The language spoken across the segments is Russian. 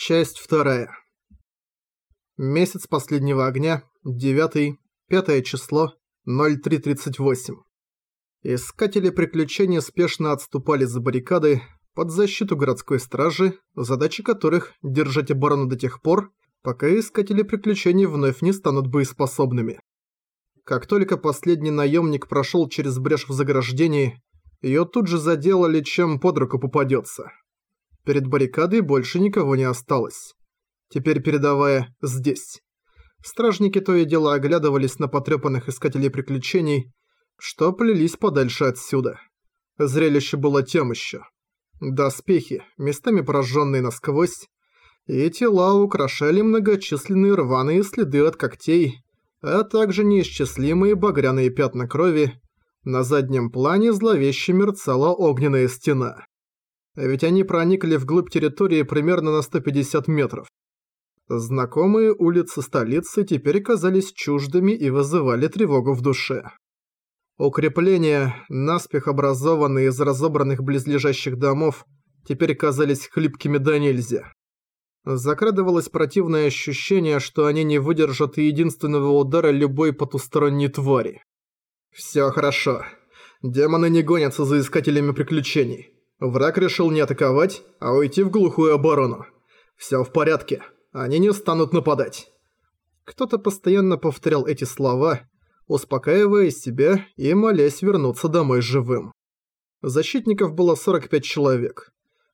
Часть вторая. Месяц последнего огня, 9 5 число, 03.38. Искатели приключений спешно отступали за баррикады под защиту городской стражи, задачи которых – держать оборону до тех пор, пока искатели приключений вновь не станут боеспособными. Как только последний наемник прошел через брешь в заграждении, ее тут же заделали, чем под руку попадется. Перед баррикадой больше никого не осталось. Теперь передавая «здесь». Стражники то и дело оглядывались на потрепанных искателей приключений, что плелись подальше отсюда. Зрелище было тем еще. Доспехи, местами пораженные насквозь, и тела украшали многочисленные рваные следы от когтей, а также неисчислимые багряные пятна крови. На заднем плане зловеще мерцала огненная стена ведь они проникли вглубь территории примерно на 150 метров. Знакомые улицы столицы теперь казались чуждыми и вызывали тревогу в душе. Укрепления, наспех образованные из разобранных близлежащих домов, теперь казались хлипкими до нельзя. Закрадывалось противное ощущение, что они не выдержат и единственного удара любой потусторонней твари. «Всё хорошо. Демоны не гонятся за искателями приключений. Враг решил не атаковать, а уйти в глухую оборону. Всё в порядке, они не станут нападать. Кто-то постоянно повторял эти слова, успокаивая себя и молясь вернуться домой живым. Защитников было 45 человек.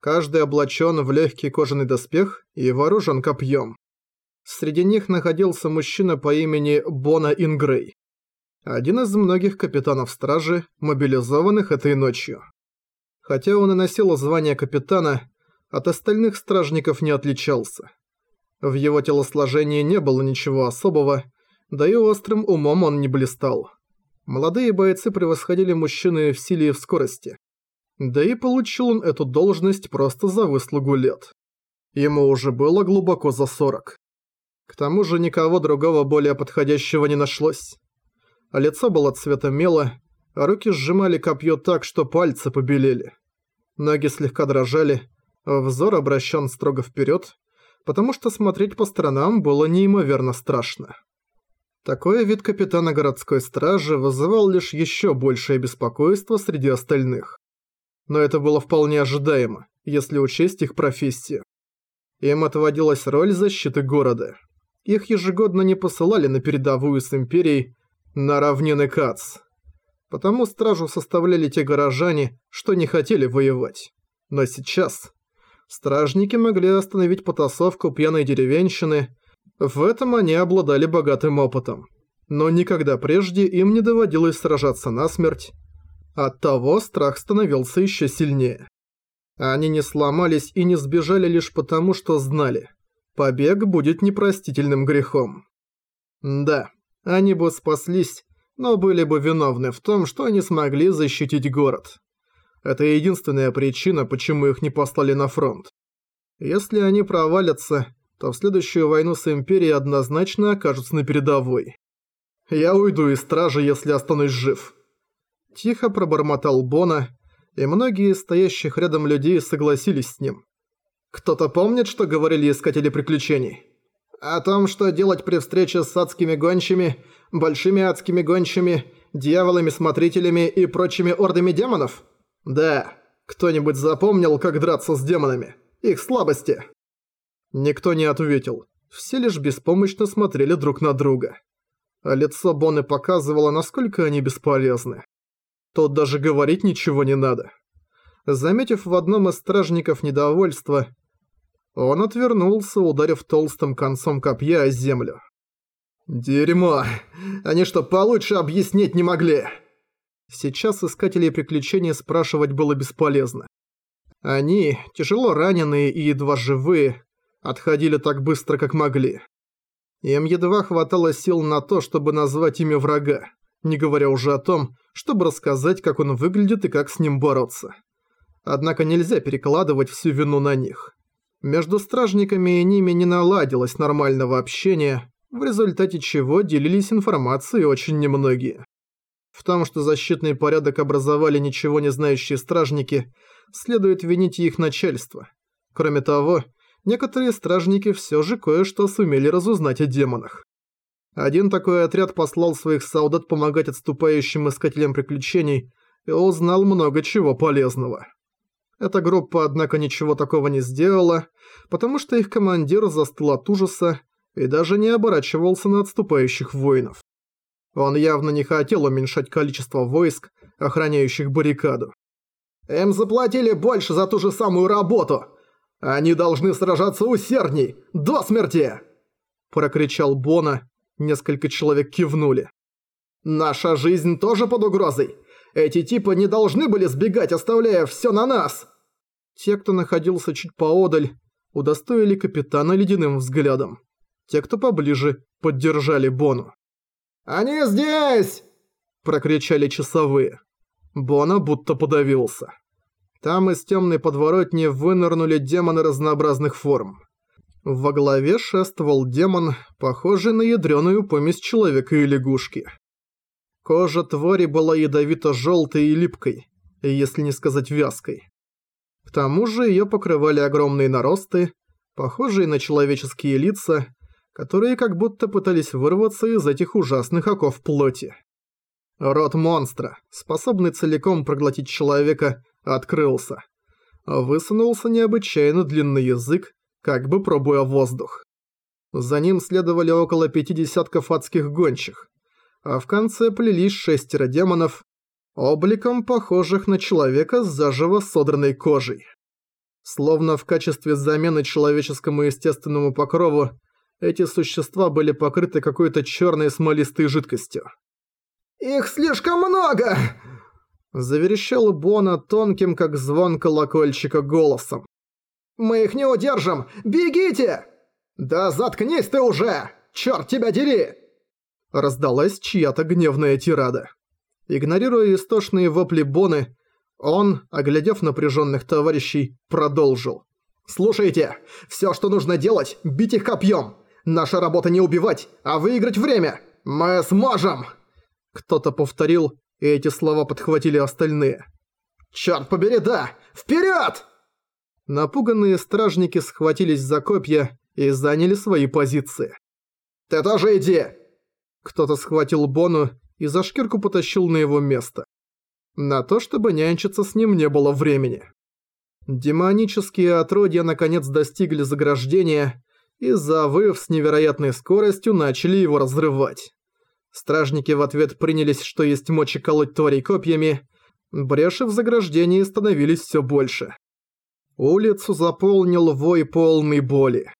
Каждый облачен в легкий кожаный доспех и вооружен копьем. Среди них находился мужчина по имени Бона Ингрей. Один из многих капитанов стражи, мобилизованных этой ночью. Хотя он и носил звание капитана, от остальных стражников не отличался. В его телосложении не было ничего особого, да и острым умом он не блистал. Молодые бойцы превосходили мужчины в силе и в скорости. Да и получил он эту должность просто за выслугу лет. Ему уже было глубоко за 40. К тому же никого другого более подходящего не нашлось. А лицо было цвета мела, а руки сжимали копье так, что пальцы побелели. Ноги слегка дрожали, взор обращен строго вперед, потому что смотреть по сторонам было неимоверно страшно. Такой вид капитана городской стражи вызывал лишь еще большее беспокойство среди остальных. Но это было вполне ожидаемо, если учесть их профессию. Им отводилась роль защиты города. Их ежегодно не посылали на передовую с Империей на равнины Кац. Потому стражу составляли те горожане, что не хотели воевать. Но сейчас... Стражники могли остановить потасовку пьяной деревенщины, в этом они обладали богатым опытом. Но никогда прежде им не доводилось сражаться насмерть. Оттого страх становился еще сильнее. Они не сломались и не сбежали лишь потому, что знали. Побег будет непростительным грехом. Да, они бы спаслись, но были бы виновны в том, что не смогли защитить город. Это единственная причина, почему их не послали на фронт. Если они провалятся, то в следующую войну с Империей однозначно окажутся на передовой. Я уйду из стражи, если останусь жив. Тихо пробормотал Бона, и многие из стоящих рядом людей согласились с ним. Кто-то помнит, что говорили искатели приключений? О том, что делать при встрече с адскими гончими, большими адскими гончими, дьяволами-смотрителями и прочими ордами демонов? Да. Кто-нибудь запомнил, как драться с демонами? Их слабости? Никто не ответил. Все лишь беспомощно смотрели друг на друга. А лицо Боны показывало, насколько они бесполезны. Тут даже говорить ничего не надо. Заметив в одном из стражников недовольство, он отвернулся, ударив толстым концом копья о землю. «Дерьмо! Они что, получше объяснить не могли?» Сейчас искателей приключений спрашивать было бесполезно. Они, тяжело раненые и едва живые, отходили так быстро, как могли. Им едва хватало сил на то, чтобы назвать имя врага, не говоря уже о том, чтобы рассказать, как он выглядит и как с ним бороться. Однако нельзя перекладывать всю вину на них. Между стражниками и ними не наладилось нормального общения, в результате чего делились информацией очень немногие. В том, что защитный порядок образовали ничего не знающие стражники, следует винить их начальство. Кроме того, некоторые стражники все же кое-что сумели разузнать о демонах. Один такой отряд послал своих солдат помогать отступающим искателям приключений и узнал много чего полезного. Эта группа, однако, ничего такого не сделала, потому что их командир застыл от ужаса и даже не оборачивался на отступающих воинов. Он явно не хотел уменьшать количество войск, охраняющих баррикаду. «Им заплатили больше за ту же самую работу! Они должны сражаться усердней, до смерти!» Прокричал Бона, несколько человек кивнули. «Наша жизнь тоже под угрозой! Эти типы не должны были сбегать, оставляя все на нас!» Те, кто находился чуть поодаль, удостоили капитана ледяным взглядом. Те, кто поближе, поддержали Бону. «Они здесь!» – прокричали часовые. Бона будто подавился. Там из темной подворотни вынырнули демоны разнообразных форм. Во главе шествовал демон, похожий на ядреную помесь человека и лягушки. Кожа твари была ядовито-желтой и липкой, если не сказать вязкой. К тому же ее покрывали огромные наросты, похожие на человеческие лица, которые как будто пытались вырваться из этих ужасных оков плоти. Рот монстра, способный целиком проглотить человека, открылся. Высунулся необычайно длинный язык, как бы пробуя воздух. За ним следовали около пяти десятков адских гончих, а в конце плелись шестеро демонов, обликом похожих на человека с заживо содранной кожей. Словно в качестве замены человеческому естественному покрову, эти существа были покрыты какой-то черной смолистой жидкостью. «Их слишком много!» Заверещал Бона тонким, как звон колокольчика, голосом. «Мы их не удержим! Бегите!» «Да заткнись ты уже! Чёрт тебя дери!» Раздалась чья-то гневная тирада. Игнорируя истошные вопли Боны, он, оглядев напряженных товарищей, продолжил. «Слушайте, все, что нужно делать, бить их копьем. Наша работа не убивать, а выиграть время. Мы сможем!» Кто-то повторил, и эти слова подхватили остальные. «Чёрт побери, да! Вперед!» Напуганные стражники схватились за копья и заняли свои позиции. «Ты тоже иди!» Кто-то схватил Бону и за шкирку потащил на его место. На то, чтобы нянчиться с ним не было времени. Демонические отродья наконец достигли заграждения и, завыв с невероятной скоростью, начали его разрывать. Стражники в ответ принялись, что есть мочи колоть тварей копьями, бреши в заграждении становились все больше. Улицу заполнил вой полный боли.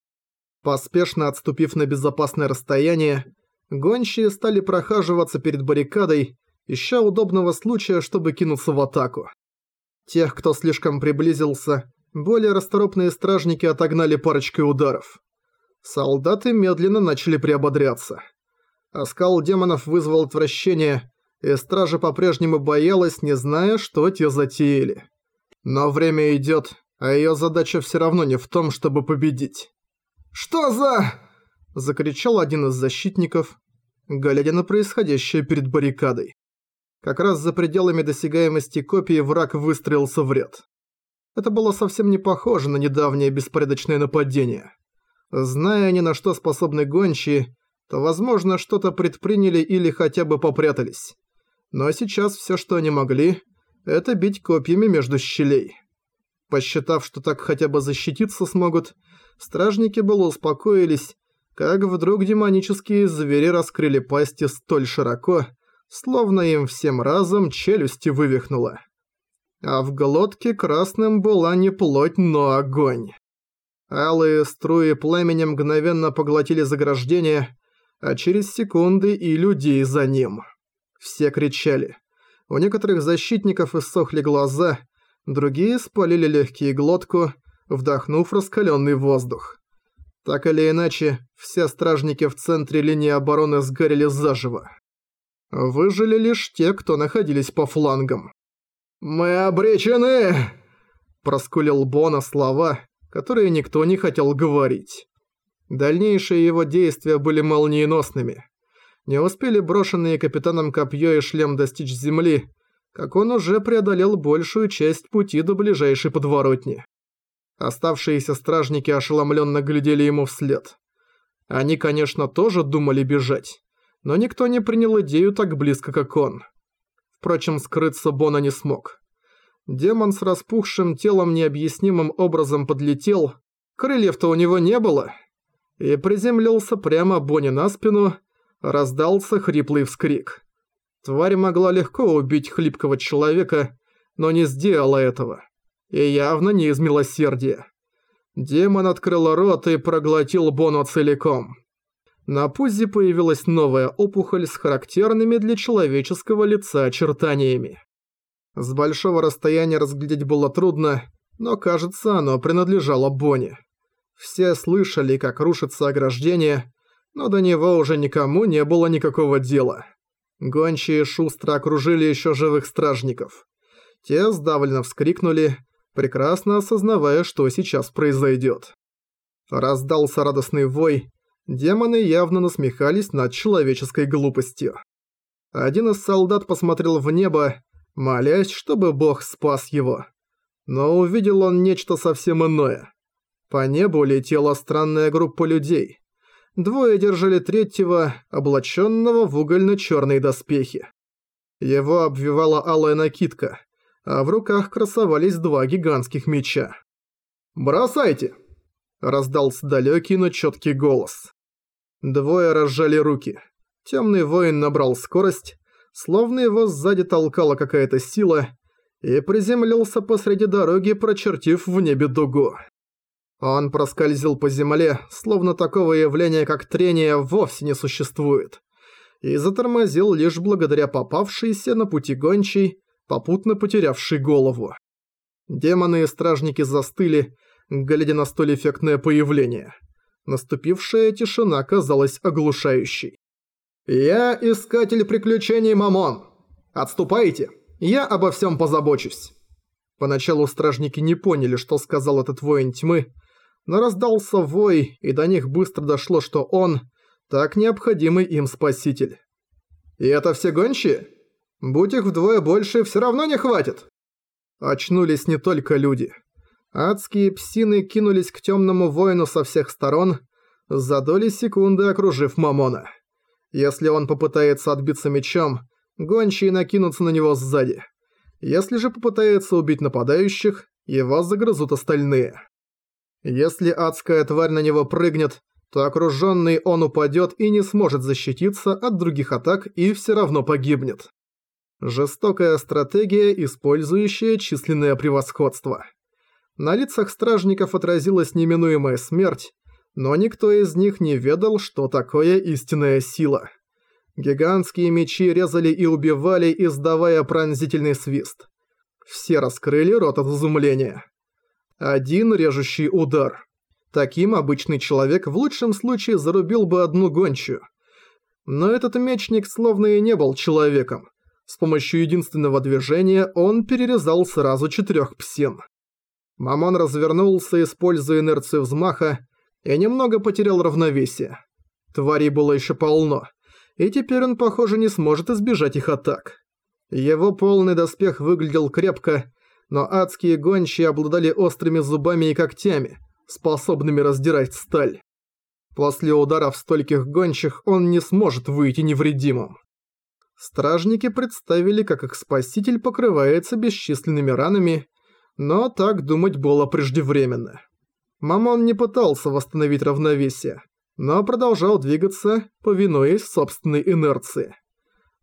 Поспешно отступив на безопасное расстояние, Гончие стали прохаживаться перед баррикадой, ища удобного случая, чтобы кинуться в атаку. Тех, кто слишком приблизился, более расторопные стражники отогнали парочкой ударов. Солдаты медленно начали приободряться. Оскал демонов вызвал отвращение, и стража по-прежнему боялась, не зная, что те затеяли. Но время идет, а ее задача все равно не в том, чтобы победить. «Что за...» закричал один из защитников, глядя на происходящее перед баррикадой. Как раз за пределами досягаемости копии враг выстрелился в ряд. Это было совсем не похоже на недавнее беспорядочное нападение. Зная ни на что способны гончие, то, возможно, что-то предприняли или хотя бы попрятались. Но сейчас все, что они могли, это бить копьями между щелей. Посчитав, что так хотя бы защититься смогут, стражники было успокоились как вдруг демонические звери раскрыли пасти столь широко, словно им всем разом челюсти вывихнуло. А в глотке красным была не плоть, но огонь. Алые струи пламени мгновенно поглотили заграждение, а через секунды и людей за ним. Все кричали. У некоторых защитников иссохли глаза, другие спалили легкие глотку, вдохнув раскаленный воздух. Так или иначе, все стражники в центре линии обороны сгорели заживо. Выжили лишь те, кто находились по флангам. «Мы обречены!» Проскулил Бона слова, которые никто не хотел говорить. Дальнейшие его действия были молниеносными. Не успели брошенные капитаном копье и шлем достичь земли, как он уже преодолел большую часть пути до ближайшей подворотни. Оставшиеся стражники ошеломленно глядели ему вслед. Они, конечно, тоже думали бежать, но никто не принял идею так близко, как он. Впрочем, скрыться Бона не смог. Демон с распухшим телом необъяснимым образом подлетел, крыльев-то у него не было, и приземлился прямо Бонни на спину, раздался хриплый вскрик. Тварь могла легко убить хлипкого человека, но не сделала этого. И явно не из милосердия. Демон открыл рот и проглотил Бону целиком. На пузе появилась новая опухоль с характерными для человеческого лица очертаниями. С большого расстояния разглядеть было трудно, но кажется, оно принадлежало Бонни. Все слышали, как рушится ограждение, но до него уже никому не было никакого дела. Гончие шустро окружили еще живых стражников. Те сдавленно вскрикнули, прекрасно осознавая, что сейчас произойдет. Раздался радостный вой, демоны явно насмехались над человеческой глупостью. Один из солдат посмотрел в небо, молясь, чтобы бог спас его. Но увидел он нечто совсем иное. По небу летела странная группа людей. Двое держали третьего, облаченного в угольно-черные доспехи. Его обвивала алая накидка, а в руках красовались два гигантских меча. «Бросайте!» – раздался далекий, но четкий голос. Двое разжали руки. Темный воин набрал скорость, словно его сзади толкала какая-то сила, и приземлился посреди дороги, прочертив в небе дугу. Он проскользил по земле, словно такого явления, как трение, вовсе не существует, и затормозил лишь благодаря попавшейся на пути гончей, попутно потерявшей голову. Демоны и стражники застыли, глядя на столь эффектное появление. Наступившая тишина казалась оглушающей. «Я искатель приключений Мамон! Отступайте! Я обо всем позабочусь!» Поначалу стражники не поняли, что сказал этот воин тьмы, но раздался вой, и до них быстро дошло, что он – так необходимый им спаситель. «И это все гончие? Будь их вдвое больше, все равно не хватит!» Очнулись не только люди. Адские псины кинулись к темному воину со всех сторон, за доли секунды окружив Мамона. Если он попытается отбиться мечом, гончие накинутся на него сзади. Если же попытается убить нападающих, его загрызут остальные. Если адская тварь на него прыгнет, то окруженный он упадет и не сможет защититься от других атак и все равно погибнет. Жестокая стратегия, использующая численное превосходство. На лицах стражников отразилась неминуемая смерть, но никто из них не ведал, что такое истинная сила. Гигантские мечи резали и убивали, издавая пронзительный свист. Все раскрыли рот от изумления. Один режущий удар. Таким обычный человек в лучшем случае зарубил бы одну гончую. Но этот мечник словно и не был человеком. С помощью единственного движения он перерезал сразу четырех псин. Мамон развернулся, используя инерцию взмаха, и немного потерял равновесие. Тварей было еще полно, и теперь он, похоже, не сможет избежать их атак. Его полный доспех выглядел крепко, но адские гончие обладали острыми зубами и когтями, способными раздирать сталь. После ударов стольких гончих он не сможет выйти невредимым. Стражники представили, как их спаситель покрывается бесчисленными ранами, но так думать было преждевременно. Мамон не пытался восстановить равновесие, но продолжал двигаться, повинуясь собственной инерции.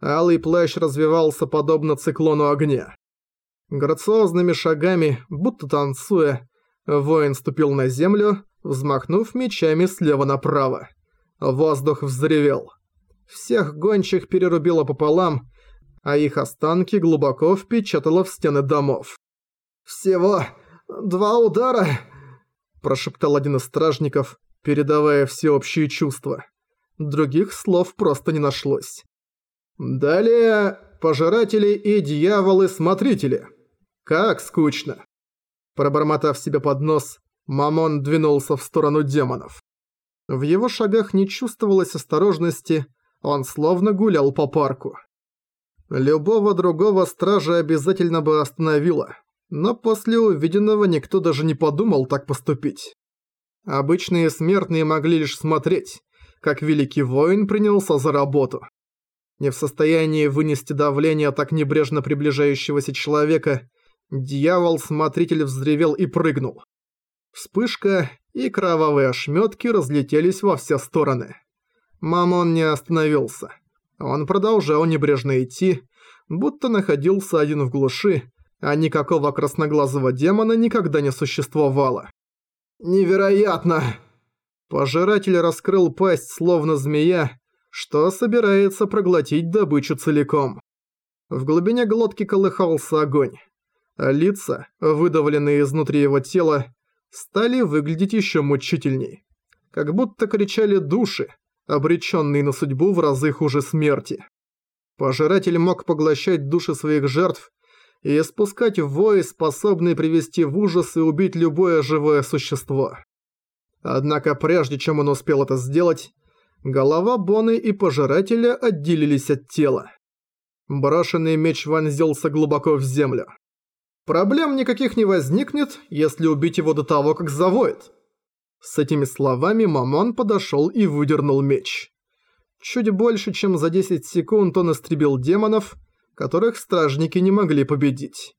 Алый плащ развивался подобно циклону огня. Грациозными шагами, будто танцуя, воин ступил на землю, взмахнув мечами слева направо. Воздух взревел. Всех гончих перерубило пополам, а их останки глубоко впечатало в стены домов. «Всего два удара!» – прошептал один из стражников, передавая всеобщие чувства. Других слов просто не нашлось. Далее пожиратели и дьяволы-смотрители. Как скучно. Пробормотав себе под нос, Мамон двинулся в сторону демонов. В его шагах не чувствовалось осторожности, он словно гулял по парку. Любого другого стража обязательно бы остановила. но после увиденного никто даже не подумал так поступить. Обычные смертные могли лишь смотреть, как великий воин принялся за работу. Не в состоянии вынести давление так небрежно приближающегося человека, дьявол-смотритель взревел и прыгнул. Вспышка и кровавые ошметки разлетелись во все стороны. Мамон не остановился. Он продолжал небрежно идти, будто находился один в глуши, а никакого красноглазого демона никогда не существовало. «Невероятно!» Пожиратель раскрыл пасть, словно змея, что собирается проглотить добычу целиком. В глубине глотки колыхался огонь, а лица, выдавленные изнутри его тела, стали выглядеть еще мучительней. Как будто кричали души, обреченные на судьбу в разы хуже смерти. Пожиратель мог поглощать души своих жертв и спускать вой, способный привести в ужас и убить любое живое существо. Однако прежде чем он успел это сделать, голова Боны и Пожирателя отделились от тела. Брошенный меч вонзился глубоко в землю. Проблем никаких не возникнет, если убить его до того, как завоет. С этими словами Мамон подошел и выдернул меч. Чуть больше, чем за 10 секунд он истребил демонов, которых стражники не могли победить.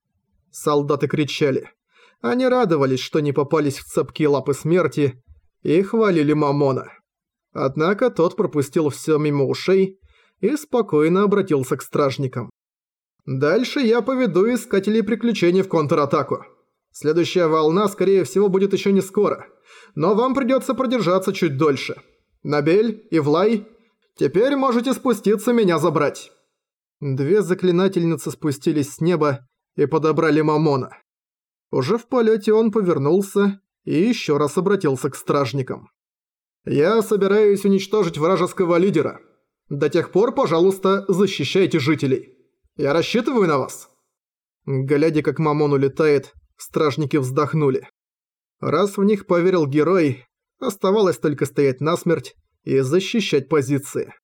Солдаты кричали. Они радовались, что не попались в цепкие лапы смерти, и хвалили Мамона. Однако тот пропустил все мимо ушей и спокойно обратился к стражникам. «Дальше я поведу искателей приключений в контратаку. Следующая волна, скорее всего, будет еще не скоро, но вам придется продержаться чуть дольше. Набель, и Влай, теперь можете спуститься меня забрать». Две заклинательницы спустились с неба и подобрали Мамона. Уже в полете он повернулся и еще раз обратился к стражникам. «Я собираюсь уничтожить вражеского лидера. До тех пор, пожалуйста, защищайте жителей. Я рассчитываю на вас». Глядя, как Мамон улетает, стражники вздохнули. Раз в них поверил герой, оставалось только стоять насмерть и защищать позиции.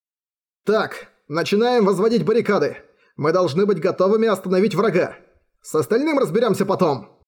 «Так, начинаем возводить баррикады. Мы должны быть готовыми остановить врага. С остальным разберемся потом».